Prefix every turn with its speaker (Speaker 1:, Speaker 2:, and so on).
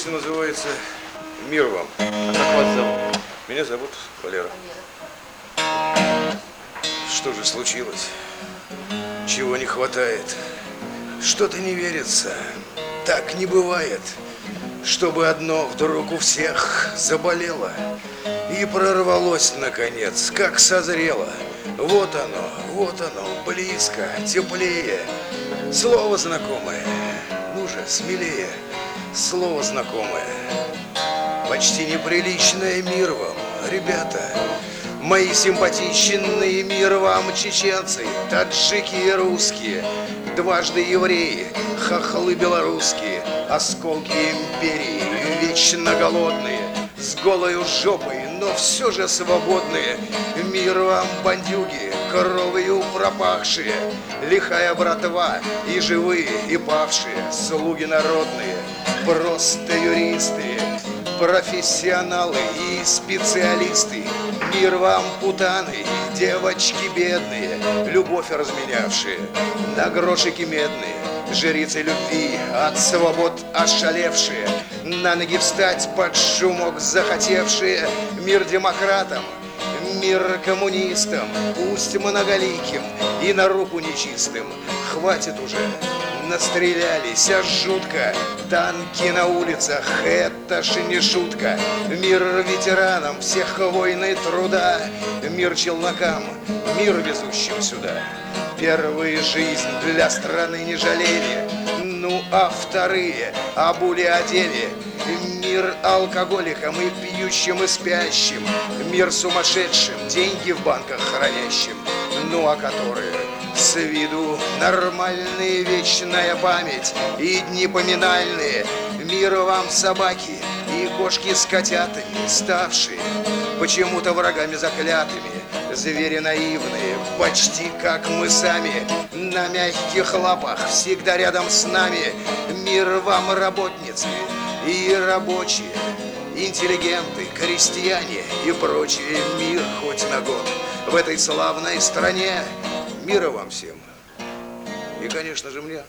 Speaker 1: Песня называется «Мир вам».
Speaker 2: А как вас зовут?
Speaker 1: Меня зовут Валера. Что же случилось? Чего не хватает? Что-то не верится. Так не бывает. Чтобы одно вдруг у всех заболело и прорвалось наконец, как созрело. Вот оно, вот оно, близко, теплее. Слово знакомое. Ну же, смелее. Слово знакомое. Почти неприличное мир вам, ребята. Мои симпатичные мир вам, чеченцы, таджики и русские, дважды евреи, хохлы белорусские, осколки империи, вечно голодные, с голою жопой, но все же свободные. Мир вам, бандюги, кровью пропахшие, лихая братва, и живые, и павшие, слуги народные, просто юристы, профессионалы и специалисты. Мир вам, путаны, девочки бедные, любовь разменявшие на грошики медные. Жрицы любви, от свобод ошалевшие, на ноги встать под шумок захотевшие, мир демократам, мир коммунистам, пусть многоликим и на руку нечистым. Хватит уже, настрелялись, а жутко. Танки на улицах, это ж не шутка. Мир ветеранам всех войн и труда. Мир челнокам, мир везущим сюда. Первые жизнь для страны не жалели, ну а вторые обули одели. Мир алкоголикам и пьющим и спящим, мир сумасшедшим, деньги в банках хранящим, ну а которые с виду нормальные, вечная память и дни поминальные. Мир вам собаки и кошки с котятами, ставшие почему-то врагами заклятыми. Звери наивные, почти как мы сами, на мягких лапах, всегда рядом с нами. Мир вам, работницы и рабочие, интеллигенты, крестьяне и прочие. Мир хоть на год в этой славной стране. Мира вам всем. И, конечно же, мне.